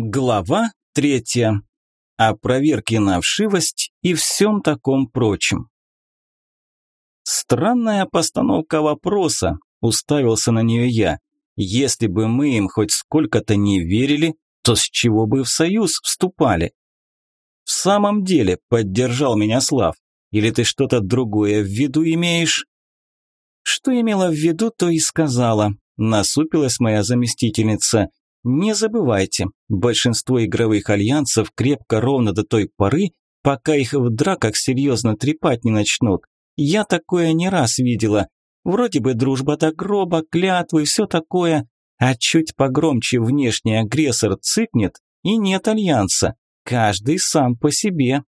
Глава третья. О проверке на вшивость и всем таком прочем. Странная постановка вопроса, уставился на нее я. Если бы мы им хоть сколько-то не верили, то с чего бы в союз вступали? В самом деле, поддержал меня Слав. Или ты что-то другое в виду имеешь? Что имела в виду, то и сказала. Насупилась моя заместительница. Не забывайте, большинство игровых альянсов крепко ровно до той поры, пока их в драках серьезно трепать не начнут. Я такое не раз видела. Вроде бы дружба до гроба, клятвы, все такое, а чуть погромче внешний агрессор цыкнет, и нет альянса. Каждый сам по себе.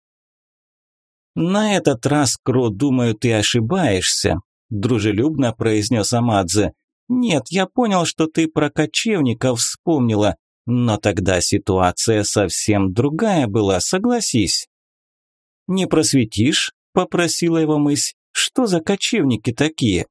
На этот раз, Кро, думаю, ты ошибаешься, дружелюбно произнес Амадзе. «Нет, я понял, что ты про кочевников вспомнила, но тогда ситуация совсем другая была, согласись». «Не просветишь?» – попросила его мысь. «Что за кочевники такие?»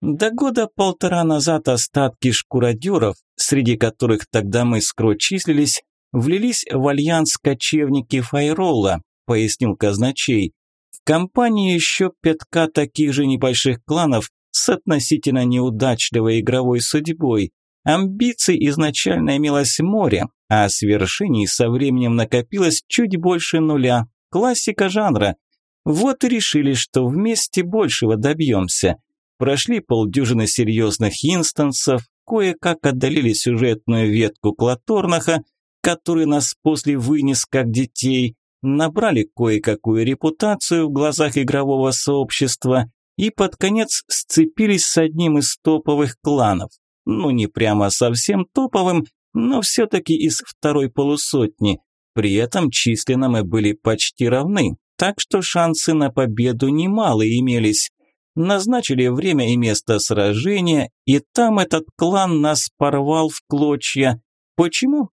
До года полтора назад остатки шкуродеров, среди которых тогда мы скро числились, влились в альянс кочевники Файрола, пояснил казначей. В компании еще пятка таких же небольших кланов с относительно неудачливой игровой судьбой. Амбиций изначально имелось море, а свершений со временем накопилось чуть больше нуля. Классика жанра. Вот и решили, что вместе большего добьемся. Прошли полдюжины серьезных инстансов, кое-как отдалили сюжетную ветку Клаторнаха, который нас после вынес как детей, набрали кое-какую репутацию в глазах игрового сообщества, и под конец сцепились с одним из топовых кланов. Ну, не прямо совсем топовым, но все-таки из второй полусотни. При этом численно мы были почти равны, так что шансы на победу немалые имелись. Назначили время и место сражения, и там этот клан нас порвал в клочья. Почему?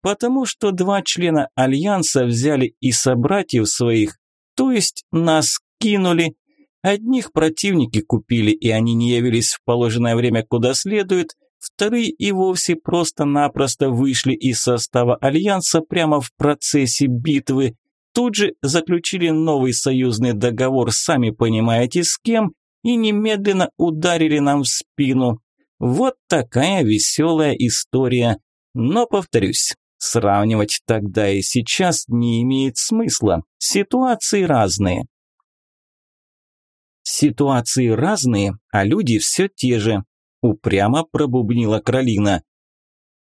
Потому что два члена Альянса взяли и собратьев своих, то есть нас кинули, Одних противники купили, и они не явились в положенное время куда следует, вторые и вовсе просто-напросто вышли из состава Альянса прямо в процессе битвы, тут же заключили новый союзный договор, сами понимаете с кем, и немедленно ударили нам в спину. Вот такая веселая история. Но, повторюсь, сравнивать тогда и сейчас не имеет смысла. Ситуации разные. Ситуации разные, а люди все те же, упрямо пробубнила Кролина.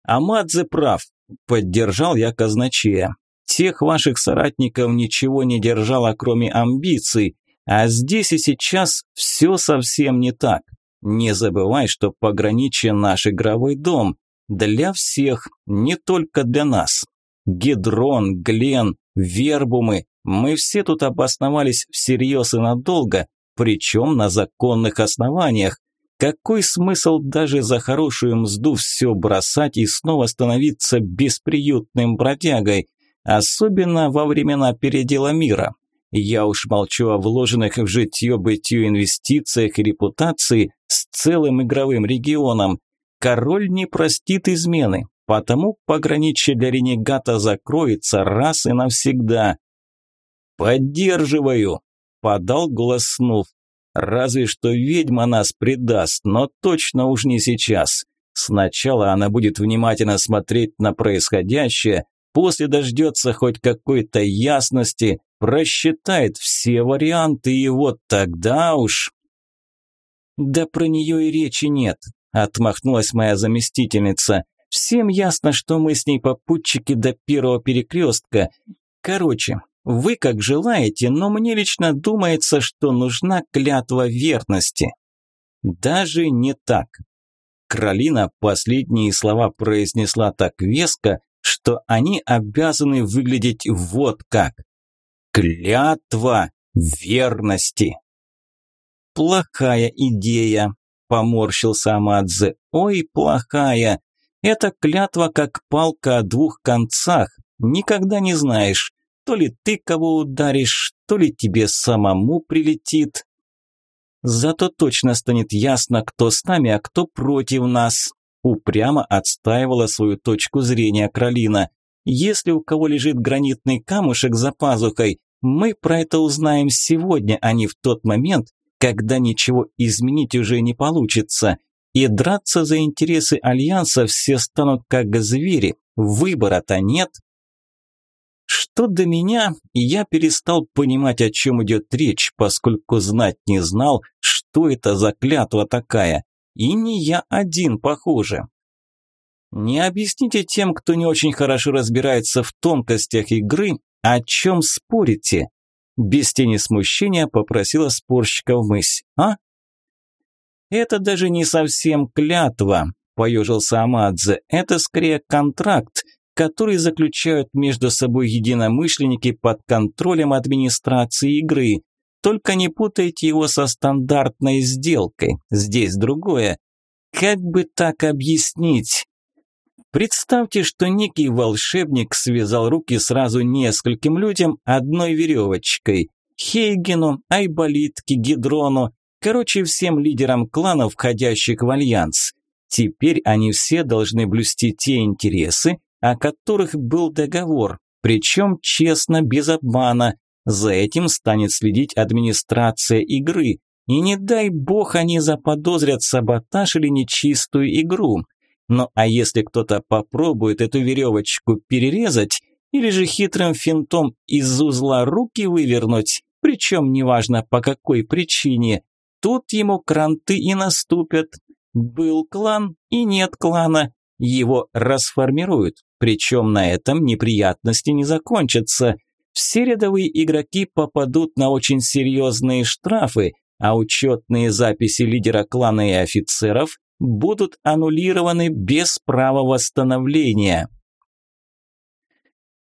Амадзе прав, поддержал я казначея. Тех ваших соратников ничего не держало, кроме амбиций, а здесь и сейчас все совсем не так. Не забывай, что пограничье наш игровой дом. Для всех, не только для нас. Гедрон, Глен, Вербумы, мы все тут обосновались всерьез и надолго, причем на законных основаниях. Какой смысл даже за хорошую мзду все бросать и снова становиться бесприютным бродягой, особенно во времена передела мира? Я уж молчу о вложенных в житье-бытие инвестициях и репутации с целым игровым регионом. Король не простит измены, потому пограничье для ренегата закроется раз и навсегда. «Поддерживаю!» Подал голос Снув. Разве что ведьма нас предаст, но точно уж не сейчас. Сначала она будет внимательно смотреть на происходящее, после дождется хоть какой-то ясности, просчитает все варианты, и вот тогда уж... Да про нее и речи нет, отмахнулась моя заместительница. Всем ясно, что мы с ней попутчики до первого перекрестка. Короче, вы как желаете, но мне лично думается, что нужна клятва верности. Даже не так. Кролина последние слова произнесла так веско, что они обязаны выглядеть вот как. Клятва верности. Плохая идея, поморщился Амадзе. Ой, плохая. Эта клятва как палка о двух концах. Никогда не знаешь, то ли ты кого ударишь, то ли тебе самому прилетит. Зато точно станет ясно, кто с нами, а кто против нас. упрямо отстаивала свою точку зрения Кролина. Если у кого лежит гранитный камушек за пазухой, мы про это узнаем сегодня, а не в тот момент, когда ничего изменить уже не получится. И драться за интересы Альянса все станут как звери. Выбора-то нет. Что до меня, я перестал понимать, о чем идет речь, поскольку знать не знал, что это за клятва такая. И не я один, похоже. Не объясните тем, кто не очень хорошо разбирается в тонкостях игры, о чем спорите. Без тени смущения попросила спорщика мысь. А? Это даже не совсем клятва, поежился Амадзе. Это скорее контракт, который заключают между собой единомышленники под контролем администрации игры. Только не путайте его со стандартной сделкой. Здесь другое. Как бы так объяснить? Представьте, что некий волшебник связал руки сразу нескольким людям одной веревочкой. Хейгену, Айболитке, Гидрону, короче, всем лидерам кланов, входящих в альянс. Теперь они все должны блюсти те интересы, о которых был договор, причем честно, без обмана. За этим станет следить администрация игры. И не дай бог они заподозрят саботаж или нечистую игру. Ну а если кто-то попробует эту веревочку перерезать или же хитрым финтом из узла руки вывернуть, причем неважно по какой причине, тут ему кранты и наступят. Был клан и нет клана, его расформируют, причем на этом неприятности не закончатся. Все рядовые игроки попадут на очень серьезные штрафы, а учетные записи лидера клана и офицеров будут аннулированы без права восстановления.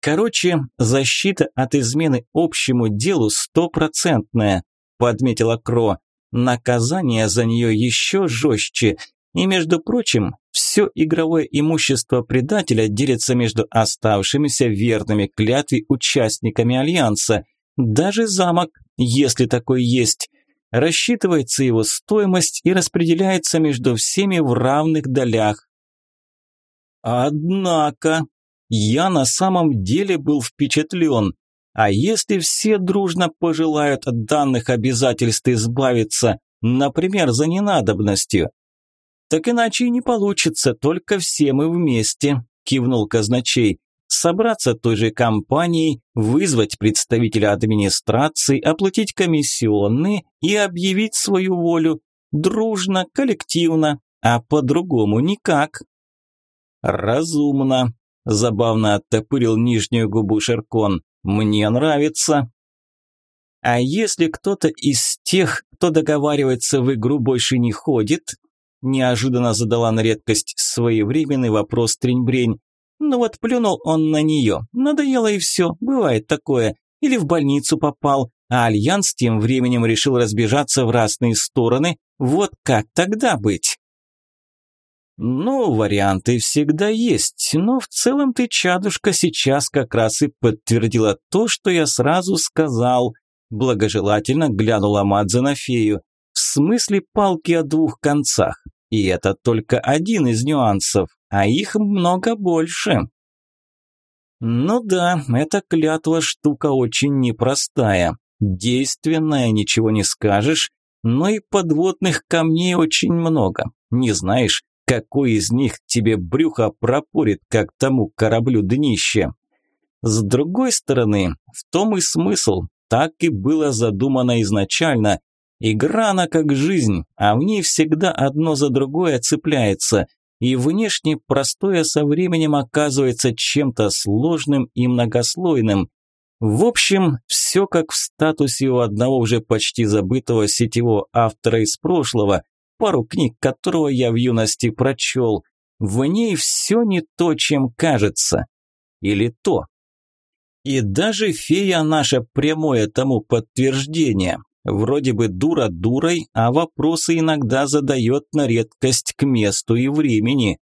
Короче, защита от измены общему делу стопроцентная, подметила Кро. Наказание за нее еще жестче. И, между прочим, все игровое имущество предателя делится между оставшимися верными клятве участниками Альянса. Даже замок, если такой есть. Рассчитывается его стоимость и распределяется между всеми в равных долях. Однако, я на самом деле был впечатлен. А если все дружно пожелают от данных обязательств избавиться, например, за ненадобностью? Так иначе и не получится, только все мы вместе, кивнул казначей собраться той же компанией, вызвать представителя администрации, оплатить комиссионные и объявить свою волю. Дружно, коллективно, а по-другому никак. Разумно, забавно оттопырил нижнюю губу Шеркон. Мне нравится. А если кто-то из тех, кто договаривается в игру, больше не ходит? Неожиданно задала на редкость своевременный вопрос Триньбрень. Ну вот плюнул он на нее, надоело и все, бывает такое. Или в больницу попал, а Альянс тем временем решил разбежаться в разные стороны. Вот как тогда быть? Ну, варианты всегда есть, но в целом ты, чадушка, сейчас как раз и подтвердила то, что я сразу сказал. Благожелательно глянула Мадзе на фею. В смысле палки о двух концах. И это только один из нюансов а их много больше. Ну да, эта клятва штука очень непростая. Действенная, ничего не скажешь, но и подводных камней очень много. Не знаешь, какой из них тебе брюхо пропорит, как тому кораблю днище. С другой стороны, в том и смысл, так и было задумано изначально. Игра она как жизнь, а в ней всегда одно за другое цепляется – и внешне простое со временем оказывается чем-то сложным и многослойным. В общем, все как в статусе у одного уже почти забытого сетевого автора из прошлого, пару книг которого я в юности прочел. В ней все не то, чем кажется. Или то. И даже фея наша прямое тому подтверждение. Вроде бы дура дурой, а вопросы иногда задает на редкость к месту и времени.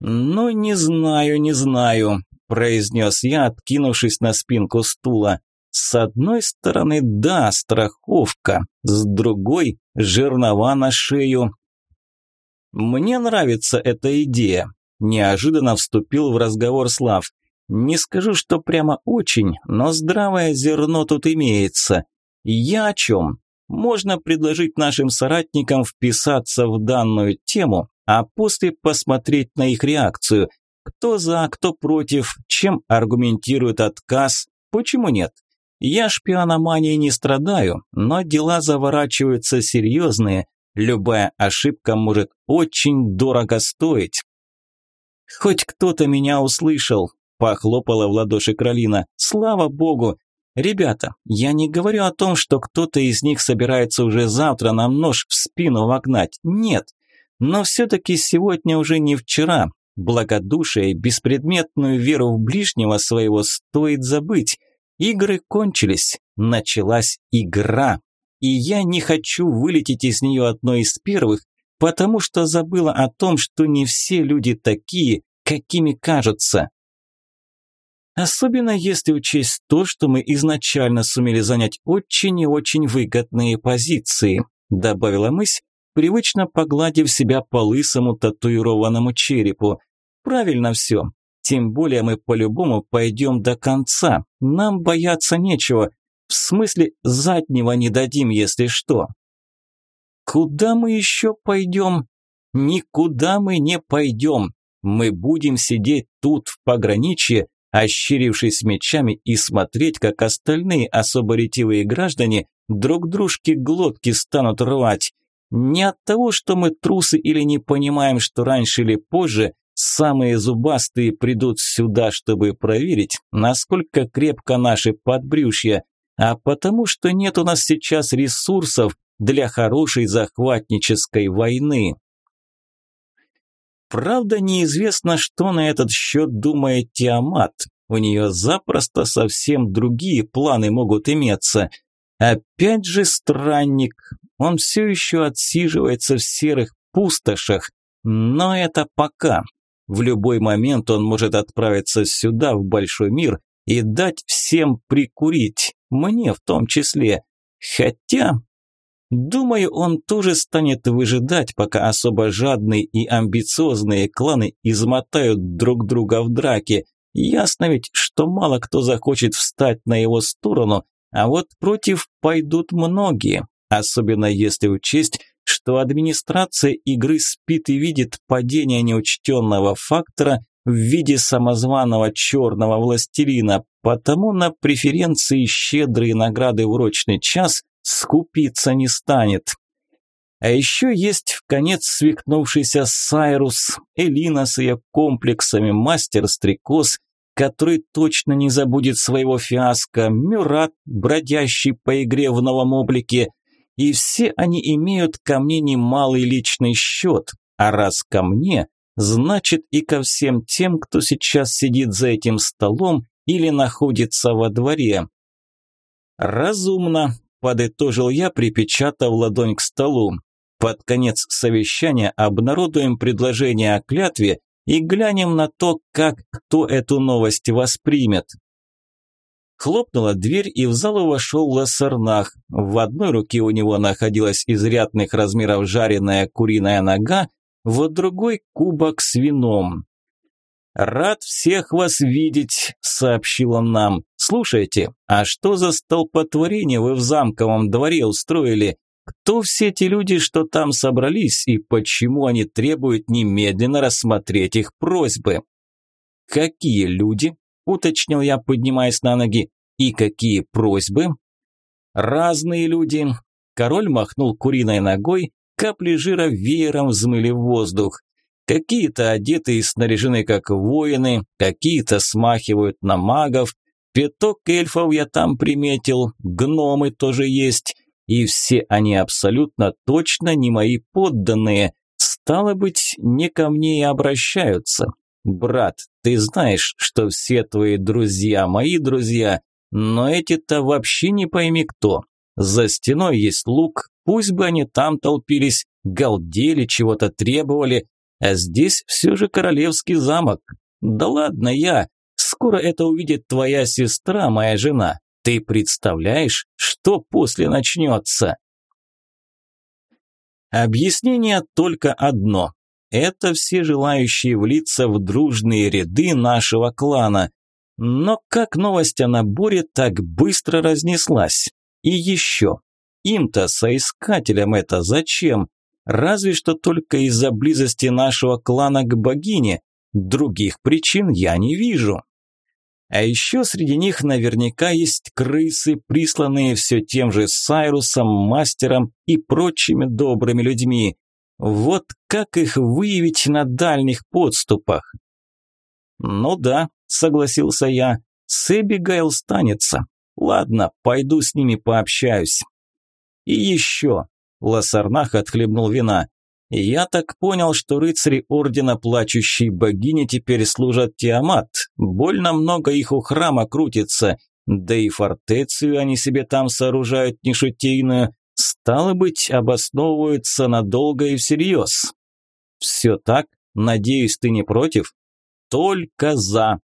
«Ну, не знаю, не знаю», – произнес я, откинувшись на спинку стула. «С одной стороны, да, страховка, с другой – жернова на шею. Мне нравится эта идея. Неожиданно вступил в разговор Слав. Не скажу, что прямо очень, но здравое зерно тут имеется. Я о чем? Можно предложить нашим соратникам вписаться в данную тему, а после посмотреть на их реакцию. Кто за, кто против, чем аргументирует отказ, почему нет? Я шпиономанией не страдаю, но дела заворачиваются серьезные. Любая ошибка может очень дорого стоить. Хоть кто-то меня услышал, похлопала в ладоши Кролина. Слава богу. Ребята, я не говорю о том, что кто-то из них собирается уже завтра нам нож в спину вогнать. Нет. Но все-таки сегодня уже не вчера. Благодушие беспредметную веру в ближнего своего стоит забыть. Игры кончились, началась игра. И я не хочу вылететь из нее одной из первых, потому что забыла о том, что не все люди такие, какими кажутся. Особенно если учесть то, что мы изначально сумели занять очень и очень выгодные позиции, добавила мысь, привычно погладив себя по лысому татуированному черепу. Правильно все. Тем более мы по-любому пойдем до конца. Нам бояться нечего. В смысле, заднего не дадим, если что. Куда мы еще пойдем? Никуда мы не пойдем. Мы будем сидеть тут, в пограничье, ощерившись мечами и смотреть, как остальные особо ретивые граждане друг дружке глотки станут рвать. Не от того, что мы трусы или не понимаем, что раньше или позже Самые зубастые придут сюда, чтобы проверить, насколько крепко наши подбрюшья, а потому что нет у нас сейчас ресурсов для хорошей захватнической войны. Правда, неизвестно, что на этот счет думает Тиамат. У нее запросто совсем другие планы могут иметься. Опять же странник. Он все еще отсиживается в серых пустошах. Но это пока. В любой момент он может отправиться сюда, в большой мир, и дать всем прикурить, мне в том числе. Хотя, думаю, он тоже станет выжидать, пока особо жадные и амбициозные кланы измотают друг друга в драке. Ясно ведь, что мало кто захочет встать на его сторону, а вот против пойдут многие, особенно если учесть, что администрация игры спит и видит падение неучтенного фактора в виде самозваного черного властелина, потому на преференции щедрые награды в урочный час скупиться не станет. А еще есть в конец свихнувшийся Сайрус, Элина с ее комплексами, мастер-стрекоз, который точно не забудет своего фиаско, Мюрат, бродящий по игре в новом облике – и все они имеют ко мне немалый личный счет, а раз ко мне, значит и ко всем тем, кто сейчас сидит за этим столом или находится во дворе. Разумно, подытожил я, припечатав ладонь к столу. Под конец совещания обнародуем предложение о клятве и глянем на то, как кто эту новость воспримет. Хлопнула дверь, и в залу вошел Лассарнах. В одной руке у него находилась изрядных размеров жареная куриная нога, в другой – кубок с вином. «Рад всех вас видеть», – сообщил он нам. «Слушайте, а что за столпотворение вы в замковом дворе устроили? Кто все эти люди, что там собрались, и почему они требуют немедленно рассмотреть их просьбы?» «Какие люди?» уточнил я, поднимаясь на ноги. И какие просьбы? Разные люди. Король махнул куриной ногой, капли жира веером взмыли в воздух. Какие-то одеты и снаряжены как воины, какие-то смахивают на магов. Пяток эльфов я там приметил, гномы тоже есть. И все они абсолютно точно не мои подданные. Стало быть, не ко мне и обращаются. «Брат, ты знаешь, что все твои друзья мои друзья, но эти-то вообще не пойми кто. За стеной есть лук, пусть бы они там толпились, галдели, чего-то требовали, а здесь все же королевский замок. Да ладно я, скоро это увидит твоя сестра, моя жена. Ты представляешь, что после начнется?» Объяснение только одно. это все желающие влиться в дружные ряды нашего клана. Но как новость о наборе так быстро разнеслась? И еще, им-то, соискателям это зачем? Разве что только из-за близости нашего клана к богине. Других причин я не вижу. А еще среди них наверняка есть крысы, присланные все тем же Сайрусом, Мастером и прочими добрыми людьми. Вот как их выявить на дальних подступах? Ну да, согласился я, с Эбигейл станется. Ладно, пойду с ними пообщаюсь. И еще, Лассарнах отхлебнул вина. «Я так понял, что рыцари Ордена Плачущей Богини теперь служат Тиамат. Больно много их у храма крутится. Да и фортецию они себе там сооружают нешутейную. Стало быть, обосновываются надолго и всерьез». «Все так? Надеюсь, ты не против?» «Только за».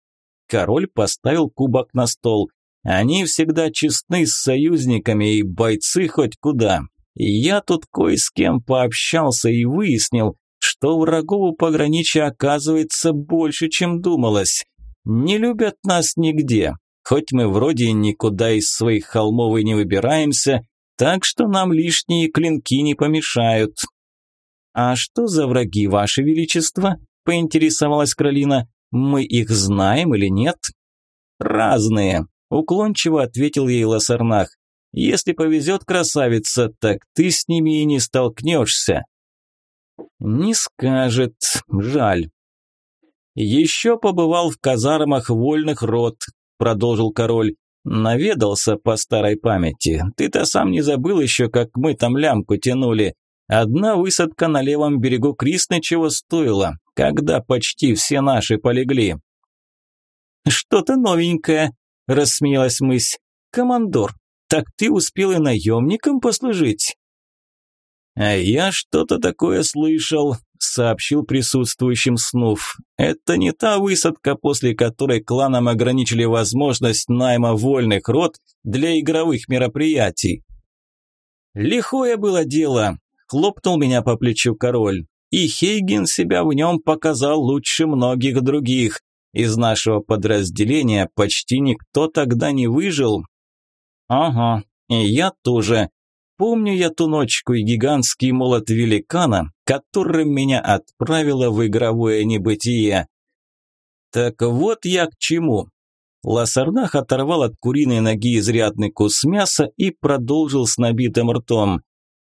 Король поставил кубок на стол. «Они всегда честны с союзниками и бойцы хоть куда. Я тут кое с кем пообщался и выяснил, что врагов у пограничья оказывается больше, чем думалось. Не любят нас нигде, хоть мы вроде никуда из своих холмов и не выбираемся, так что нам лишние клинки не помешают. «А что за враги, Ваше Величество?» – поинтересовалась Кролина. «Мы их знаем или нет?» «Разные», – уклончиво ответил ей Лосарнах. Если повезет, красавица, так ты с ними и не столкнешься. Не скажет, жаль. Еще побывал в казармах вольных рот, продолжил король. Наведался по старой памяти. Ты-то сам не забыл еще, как мы там лямку тянули. Одна высадка на левом берегу Крисны чего стоила, когда почти все наши полегли. «Что-то новенькое», – рассмеялась мысь. «Командор, так ты успел и наемником послужить?» «А я что-то такое слышал», – сообщил присутствующим Снув. «Это не та высадка, после которой кланам ограничили возможность найма вольных род для игровых мероприятий». «Лихое было дело», – хлопнул меня по плечу король. «И Хейген себя в нем показал лучше многих других. Из нашего подразделения почти никто тогда не выжил, Ага, и я тоже. Помню я ту ночку и гигантский молот великана, которым меня отправило в игровое небытие. Так вот я к чему. Лассарнах оторвал от куриной ноги изрядный кус мяса и продолжил с набитым ртом.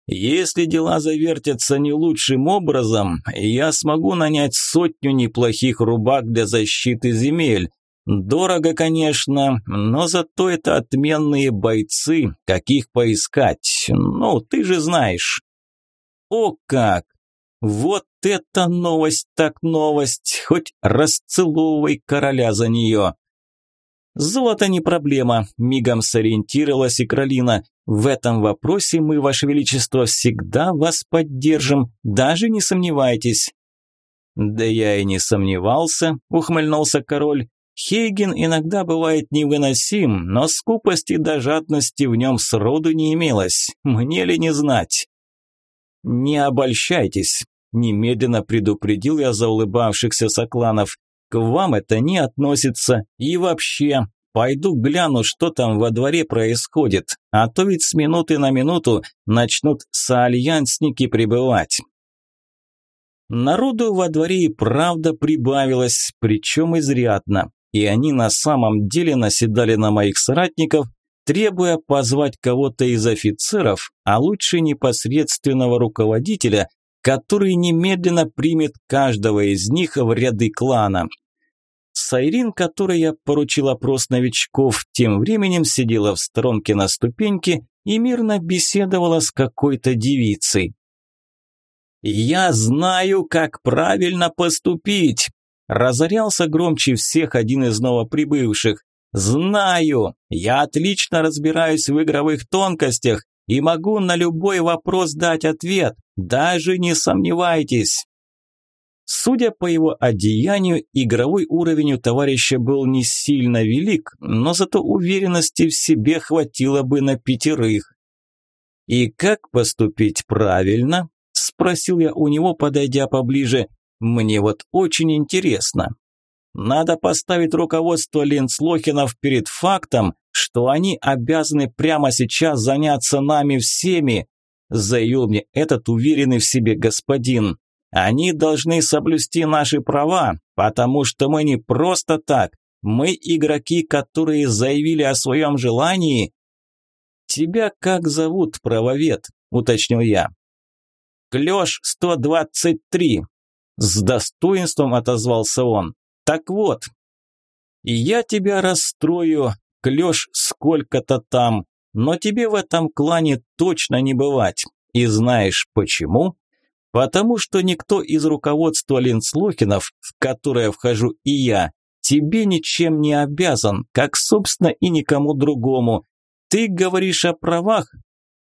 «Если дела завертятся не лучшим образом, я смогу нанять сотню неплохих рубак для защиты земель, Дорого, конечно, но зато это отменные бойцы, каких поискать. Ну, ты же знаешь. О как! Вот это новость так новость, хоть расцеловывай короля за нее. Золото не проблема, мигом сориентировалась и Кролина. В этом вопросе мы, Ваше Величество, всегда вас поддержим, даже не сомневайтесь. Да я и не сомневался, ухмыльнулся король. Хейген иногда бывает невыносим, но скупости до жадности в нем сроду не имелось. Мне ли не знать? Не обольщайтесь, немедленно предупредил я заулыбавшихся сокланов. К вам это не относится. И вообще, пойду гляну, что там во дворе происходит, а то ведь с минуты на минуту начнут соальянсники прибывать. Народу во дворе и правда прибавилось, причем изрядно и они на самом деле наседали на моих соратников, требуя позвать кого-то из офицеров, а лучше непосредственного руководителя, который немедленно примет каждого из них в ряды клана. Сайрин, которой я поручил опрос новичков, тем временем сидела в сторонке на ступеньке и мирно беседовала с какой-то девицей. «Я знаю, как правильно поступить», Разорялся громче всех один из новоприбывших. «Знаю! Я отлично разбираюсь в игровых тонкостях и могу на любой вопрос дать ответ, даже не сомневайтесь!» Судя по его одеянию, игровой уровень у товарища был не сильно велик, но зато уверенности в себе хватило бы на пятерых. И как поступить правильно? спросил я у него, подойдя поближе. Мне вот очень интересно. Надо поставить руководство Линцлохинов перед фактом, что они обязаны прямо сейчас заняться нами всеми, заявил мне этот уверенный в себе господин. Они должны соблюсти наши права, потому что мы не просто так. Мы игроки, которые заявили о своем желании. Тебя как зовут, правовед? уточнил я. Клёш 123. С достоинством отозвался он. Так вот, я тебя расстрою, клёш сколько-то там, но тебе в этом клане точно не бывать. И знаешь почему? Потому что никто из руководства Линцлохинов, в которое вхожу и я, тебе ничем не обязан, как, собственно, и никому другому. Ты говоришь о правах?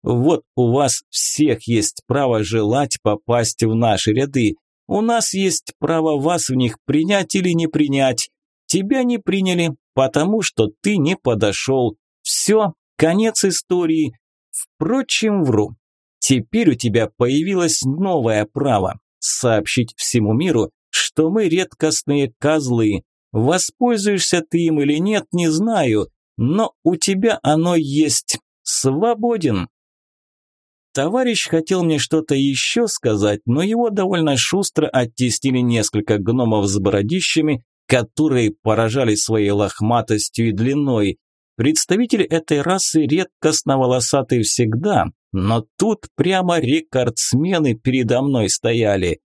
Вот у вас всех есть право желать попасть в наши ряды. У нас есть право вас в них принять или не принять. Тебя не приняли, потому что ты не подошел. Все, конец истории. Впрочем, вру. Теперь у тебя появилось новое право – сообщить всему миру, что мы редкостные козлы. Воспользуешься ты им или нет, не знаю, но у тебя оно есть. Свободен. Товарищ хотел мне что-то еще сказать, но его довольно шустро оттеснили несколько гномов с бородищами, которые поражали своей лохматостью и длиной. Представители этой расы редкостно-волосатые всегда, но тут прямо рекордсмены передо мной стояли.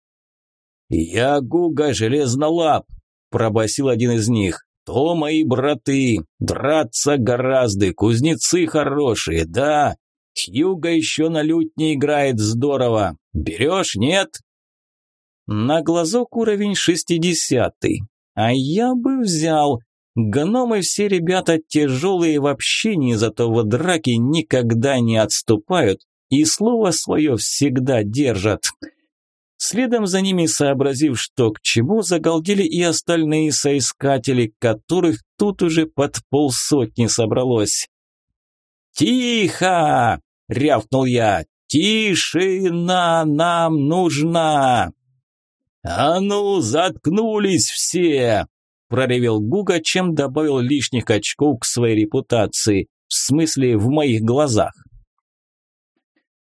«Я Гуга Железнолап», – пробасил один из них. «То мои браты, драться гораздо, кузнецы хорошие, да, Хьюга еще на лютне играет здорово. Берешь, нет?» На глазок уровень шестидесятый. А я бы взял. Гномы все ребята тяжелые в общении, зато в драке никогда не отступают и слово свое всегда держат. Следом за ними, сообразив, что к чему, загалдели и остальные соискатели, которых тут уже под полсотни собралось. «Тихо!» – рявкнул я. «Тишина нам нужна!» «А ну, заткнулись все!» – проревел Гуга, чем добавил лишних очков к своей репутации, в смысле в моих глазах.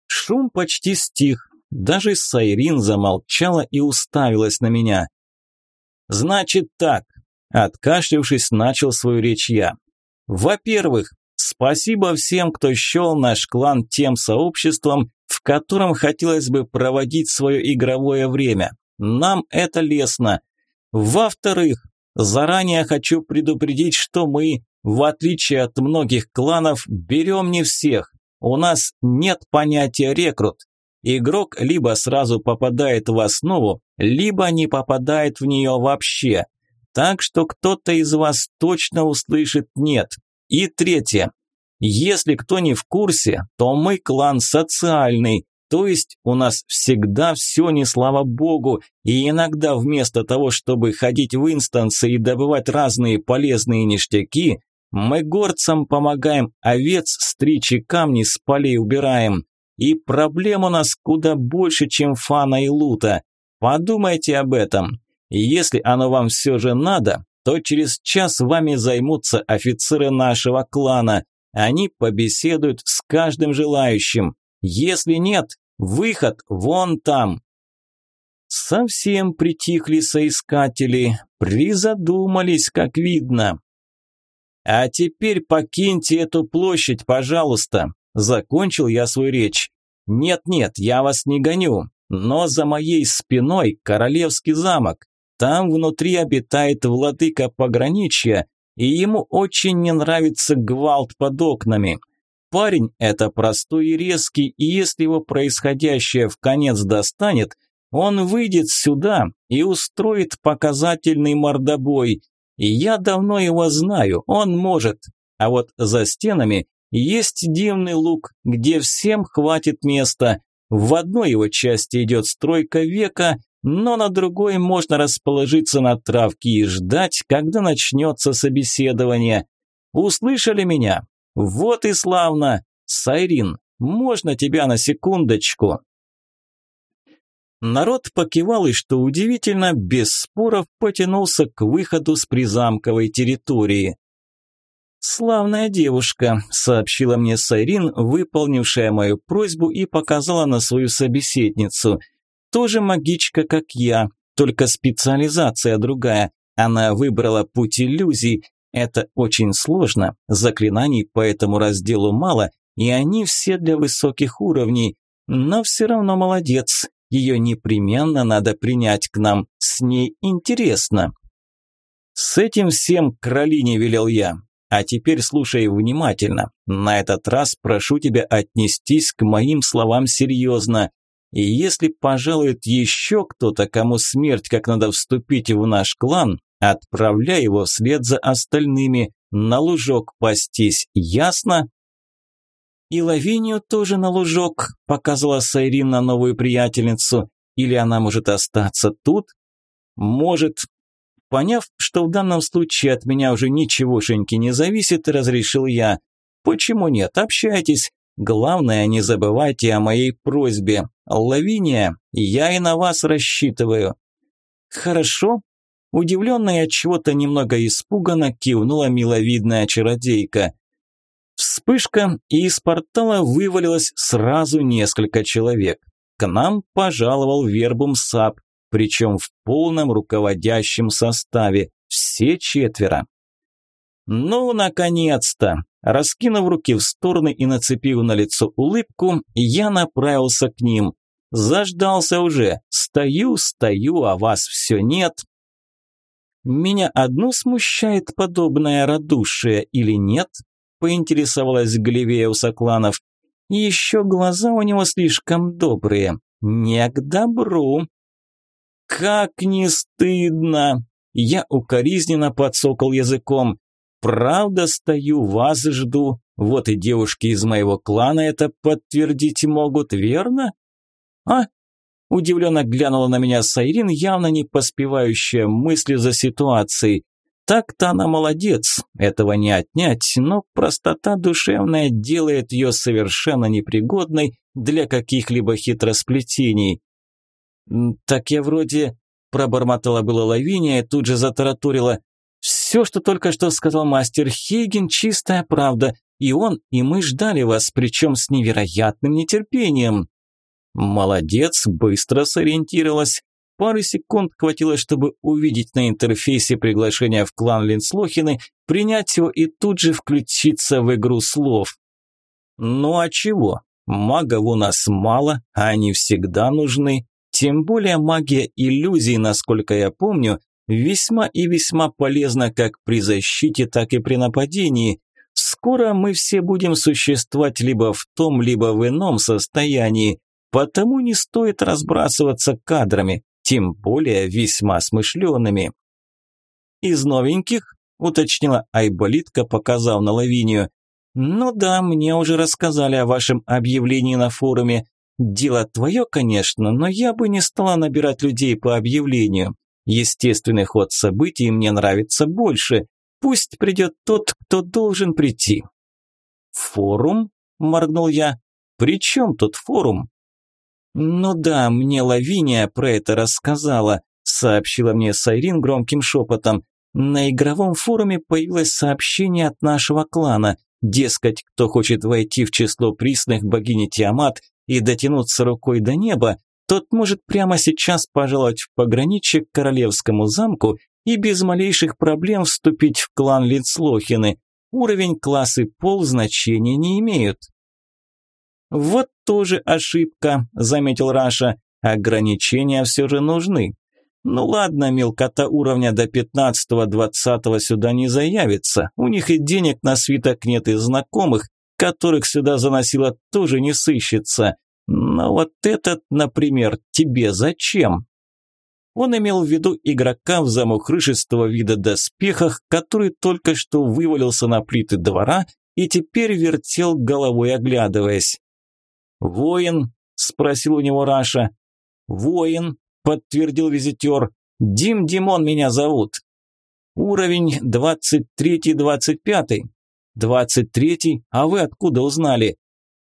Шум почти стих, даже Сайрин замолчала и уставилась на меня. «Значит так», – откашлившись, начал свою речь я. «Во-первых, Спасибо всем, кто счел наш клан тем сообществом, в котором хотелось бы проводить свое игровое время. Нам это лестно. Во-вторых, заранее хочу предупредить, что мы, в отличие от многих кланов, берем не всех. У нас нет понятия рекрут. Игрок либо сразу попадает в основу, либо не попадает в нее вообще. Так что кто-то из вас точно услышит «нет». И третье. Если кто не в курсе, то мы клан социальный, то есть у нас всегда все не слава богу, и иногда вместо того, чтобы ходить в инстансы и добывать разные полезные ништяки, мы горцам помогаем овец стричь и камни с полей убираем. И проблем у нас куда больше, чем фана и лута. Подумайте об этом. Если оно вам все же надо, то через час вами займутся офицеры нашего клана. Они побеседуют с каждым желающим. Если нет, выход вон там. Совсем притихли соискатели, призадумались, как видно. А теперь покиньте эту площадь, пожалуйста. Закончил я свою речь. Нет-нет, я вас не гоню, но за моей спиной королевский замок. Там внутри обитает владыка пограничья, и ему очень не нравится гвалт под окнами. Парень это простой и резкий, и если его происходящее в конец достанет, он выйдет сюда и устроит показательный мордобой. И я давно его знаю, он может. А вот за стенами есть дивный луг, где всем хватит места. В одной его части идет стройка века, но на другой можно расположиться на травке и ждать, когда начнется собеседование. Услышали меня? Вот и славно. Сайрин, можно тебя на секундочку? Народ покивал и, что удивительно, без споров потянулся к выходу с призамковой территории. «Славная девушка», – сообщила мне Сайрин, выполнившая мою просьбу и показала на свою собеседницу. «Тоже магичка, как я, только специализация другая. Она выбрала путь иллюзий. Это очень сложно, заклинаний по этому разделу мало, и они все для высоких уровней. Но все равно молодец, ее непременно надо принять к нам, с ней интересно». «С этим всем к Ролине велел я. А теперь слушай внимательно. На этот раз прошу тебя отнестись к моим словам серьезно. И если пожалует еще кто-то, кому смерть как надо вступить в наш клан, отправляй его вслед за остальными на лужок пастись, ясно? И Лавинию тоже на лужок, показала Сайрин на новую приятельницу. Или она может остаться тут? Может, Поняв, что в данном случае от меня уже ничегошеньки не зависит, разрешил я. Почему нет? Общайтесь. Главное, не забывайте о моей просьбе. Лавиния, я и на вас рассчитываю. Хорошо. Удивленная от чего-то немного испуганно кивнула миловидная чародейка. Вспышка, и из портала вывалилось сразу несколько человек. К нам пожаловал Вербум Сап, причем в полном руководящем составе, все четверо. Ну, наконец-то! Раскинув руки в стороны и нацепив на лицо улыбку, я направился к ним. Заждался уже. Стою, стою, а вас все нет. Меня одну смущает подобное радушие или нет? Поинтересовалась Глевея Усокланов. Еще глаза у него слишком добрые. Не к добру. «Как не стыдно!» Я укоризненно подсокал языком. «Правда стою, вас жду. Вот и девушки из моего клана это подтвердить могут, верно?» «А?» Удивленно глянула на меня Сайрин, явно не поспевающая мысли за ситуацией. Так-то она молодец, этого не отнять, но простота душевная делает ее совершенно непригодной для каких-либо хитросплетений. «Так я вроде...» – пробормотала была Лавиния и тут же затараторила. «Все, что только что сказал мастер Хейген, чистая правда. И он, и мы ждали вас, причем с невероятным нетерпением». «Молодец, быстро сориентировалась. Пары секунд хватило, чтобы увидеть на интерфейсе приглашение в клан Линслохины, принять его и тут же включиться в игру слов. Ну а чего? Магов у нас мало, а они всегда нужны. Тем более магия иллюзий, насколько я помню, весьма и весьма полезна как при защите, так и при нападении. Скоро мы все будем существовать либо в том, либо в ином состоянии, потому не стоит разбрасываться кадрами, тем более весьма смышленными. «Из новеньких?» – уточнила Айболитка, показав на Лавинию. «Ну да, мне уже рассказали о вашем объявлении на форуме. Дело твое, конечно, но я бы не стала набирать людей по объявлению. Естественный ход событий мне нравится больше. Пусть придет тот, кто должен прийти. Форум? Моргнул я. При чем тут форум? Ну да, мне Лавиния про это рассказала, сообщила мне Сайрин громким шепотом. На игровом форуме появилось сообщение от нашего клана. Дескать, кто хочет войти в число присных богини Тиамат, и дотянуться рукой до неба, тот может прямо сейчас пожаловать в пограничье к королевскому замку и без малейших проблем вступить в клан Линцлохины. Уровень, класс и пол значения не имеют. «Вот тоже ошибка», – заметил Раша. «Ограничения все же нужны. Ну ладно, мелкота уровня до 15-20 сюда не заявится. У них и денег на свиток нет, и знакомых, которых сюда заносило, тоже не сыщется. Но вот этот, например, тебе зачем? Он имел в виду игрока в замухрышистого вида доспехах, который только что вывалился на плиты двора и теперь вертел головой, оглядываясь. «Воин?» – спросил у него Раша. «Воин», – подтвердил визитер. «Дим Димон меня зовут». «Уровень двадцать третий-двадцать пятый». «Двадцать третий? А вы откуда узнали?»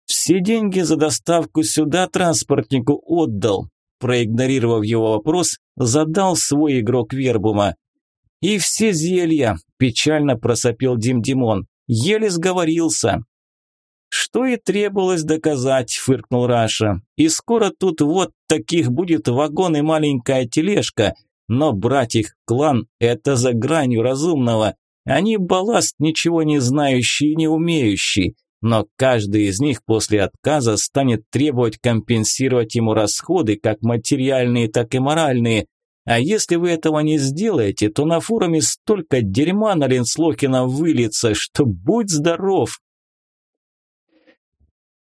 «Все деньги за доставку сюда транспортнику отдал. проигнорировав его вопрос, задал свой игрок вербума. «И все зелья», – печально просопел Дим Димон, – «еле сговорился». «Что и требовалось доказать», – фыркнул Раша. «И скоро тут вот таких будет вагон и маленькая тележка, но брать их клан – это за гранью разумного. Они балласт, ничего не знающий и не умеющий но каждый из них после отказа станет требовать компенсировать ему расходы, как материальные, так и моральные. А если вы этого не сделаете, то на форуме столько дерьма на Ленслохина выльется, что будь здоров.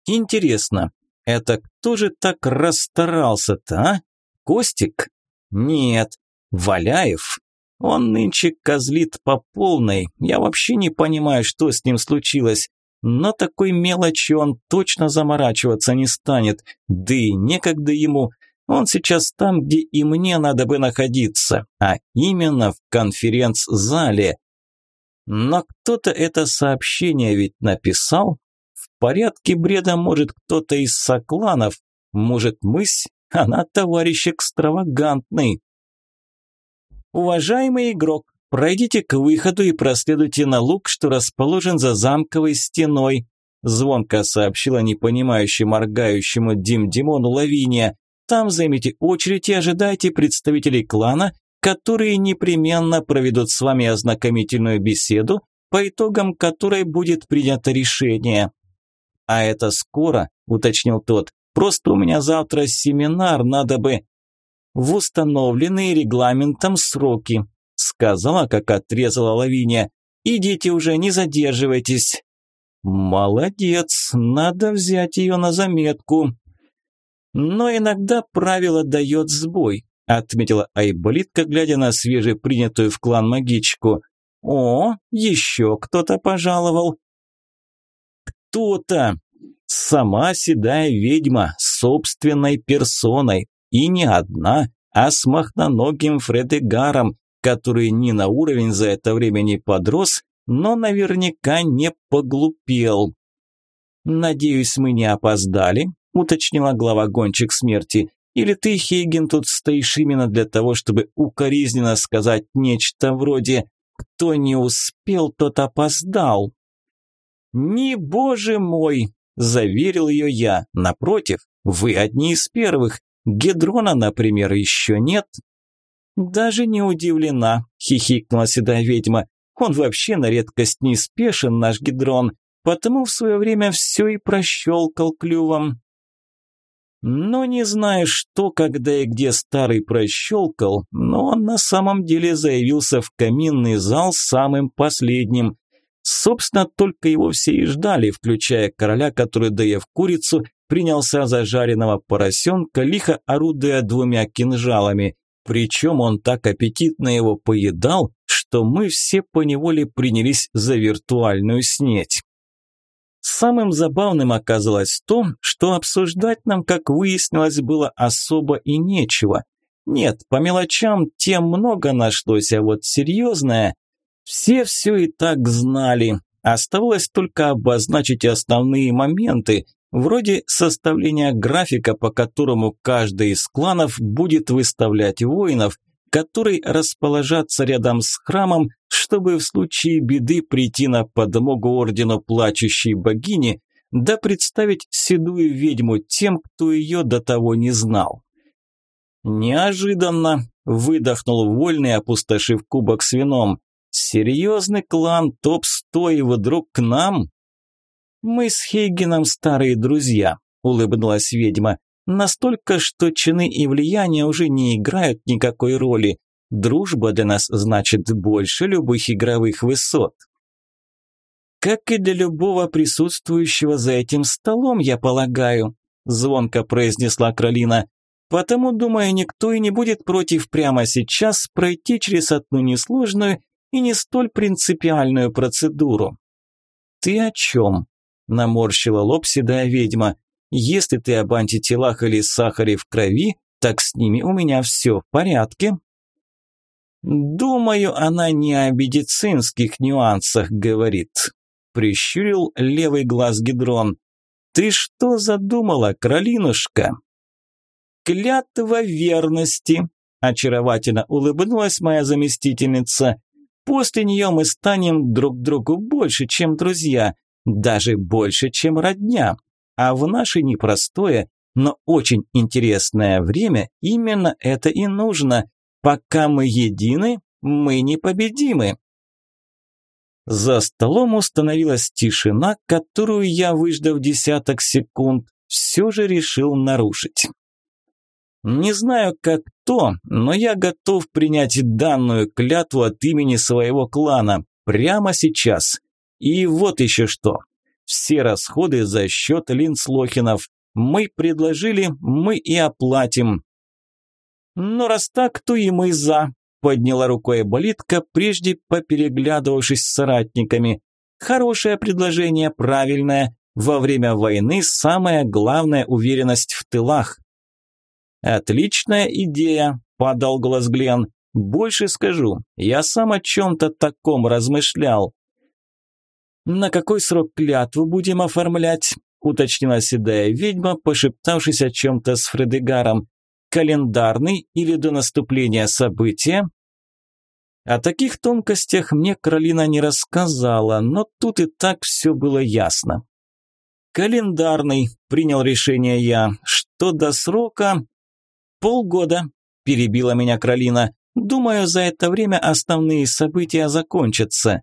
Интересно, это кто же так расстарался-то, а? Костик? Нет, Валяев. Он нынче козлит по полной. Я вообще не понимаю, что с ним случилось. Но такой мелочи он точно заморачиваться не станет, да и некогда ему. Он сейчас там, где и мне надо бы находиться, а именно в конференц-зале. Но кто-то это сообщение ведь написал. В порядке бреда может кто-то из сокланов, может мысь, она товарищ экстравагантный. Уважаемый игрок, Пройдите к выходу и проследуйте на луг, что расположен за замковой стеной», звонко сообщила непонимающе моргающему Дим Димону Лавиния. «Там займите очередь и ожидайте представителей клана, которые непременно проведут с вами ознакомительную беседу, по итогам которой будет принято решение». «А это скоро», – уточнил тот. «Просто у меня завтра семинар, надо бы...» «В установленные регламентом сроки», Сказала, как отрезала Лавиния. «Идите уже, не задерживайтесь». «Молодец, надо взять ее на заметку». «Но иногда правило дает сбой», – отметила Айболитка, глядя на свежепринятую в клан магичку. «О, еще кто-то пожаловал». «Кто-то!» «Сама седая ведьма, собственной персоной, и не одна, а с махноногим Фредегаром, который ни на уровень за это время не подрос, но наверняка не поглупел. «Надеюсь, мы не опоздали», – уточнила глава гонщик смерти. «Или ты, Хейген, тут стоишь именно для того, чтобы укоризненно сказать нечто вроде «Кто не успел, тот опоздал». «Не, боже мой!» – заверил ее я. «Напротив, вы одни из первых. Гедрона, например, еще нет». «Даже не удивлена», – хихикнула седая ведьма. «Он вообще на редкость не спешен, наш гидрон, потому в свое время все и прощелкал клювом». Но не знаю, что, когда и где старый прощелкал, но он на самом деле заявился в каминный зал самым последним. Собственно, только его все и ждали, включая короля, который, доев курицу, принялся за жареного поросенка, лихо орудуя двумя кинжалами. Причем он так аппетитно его поедал, что мы все поневоле принялись за виртуальную снеть. Самым забавным оказалось то, что обсуждать нам, как выяснилось, было особо и нечего. Нет, по мелочам тем много нашлось, а вот серьезное... Все все и так знали. Оставалось только обозначить основные моменты, Вроде составления графика, по которому каждый из кланов будет выставлять воинов, которые расположатся рядом с храмом, чтобы в случае беды прийти на подмогу ордену плачущей богини, да представить седую ведьму тем, кто ее до того не знал. Неожиданно выдохнул вольный, опустошив кубок с вином. Серьезный клан топ-100 и вдруг к нам? «Мы с Хейгеном старые друзья», – улыбнулась ведьма. «Настолько, что чины и влияние уже не играют никакой роли. Дружба для нас значит больше любых игровых высот». «Как и для любого присутствующего за этим столом, я полагаю», – звонко произнесла Кролина. «Потому, думаю, никто и не будет против прямо сейчас пройти через одну несложную и не столь принципиальную процедуру». «Ты о чем?» Наморщила лоб седая ведьма. Если ты об антителах или сахаре в крови, так с ними у меня все в порядке. Думаю, она не о медицинских нюансах говорит. Прищурил левый глаз Гидрон. Ты что задумала, кролинушка? Клятва верности, очаровательно улыбнулась моя заместительница. После нее мы станем друг другу больше, чем друзья, даже больше, чем родня. А в наше непростое, но очень интересное время именно это и нужно. Пока мы едины, мы непобедимы. За столом установилась тишина, которую я, выждав десяток секунд, все же решил нарушить. Не знаю, как то, но я готов принять данную клятву от имени своего клана прямо сейчас. И вот еще что. Все расходы за счет Линслохинов. Мы предложили, мы и оплатим. Но раз так, то и мы за, подняла рукой Болитка, прежде попереглядывавшись с соратниками. Хорошее предложение, правильное. Во время войны самая главная уверенность в тылах. Отличная идея, подал голос Глен. Больше скажу, я сам о чем-то таком размышлял. На какой срок клятву будем оформлять? уточнила седая ведьма, пошептавшись о чем-то с Фредегаром. Календарный или до наступления события? О таких тонкостях мне Каролина не рассказала, но тут и так все было ясно. «Календарный», – принял решение я. «Что до срока?» «Полгода», – перебила меня Каролина. «Думаю, за это время основные события закончатся».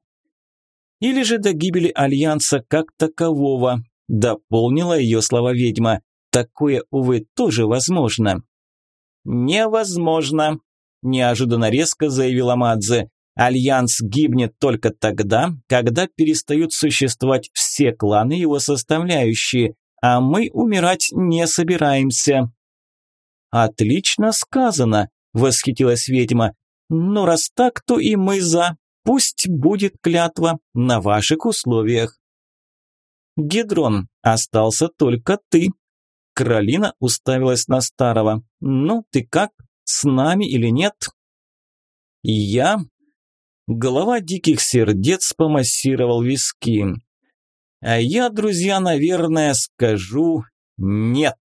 «Или же до гибели Альянса как такового», – дополнила ее слова ведьма. «Такое, увы, тоже возможно». «Невозможно», неожиданно резко заявила Мадзе. Альянс гибнет только тогда, когда перестают существовать все кланы его составляющие, а мы умирать не собираемся. Отлично сказано, восхитилась ведьма. Но раз так, то и мы за. Пусть будет клятва на ваших условиях. Гедрон, остался только ты. Каролина уставилась на старого. Ну, ты как? с нами или нет? Я... Голова диких сердец помассировал виски. А я, друзья, наверное, скажу «нет».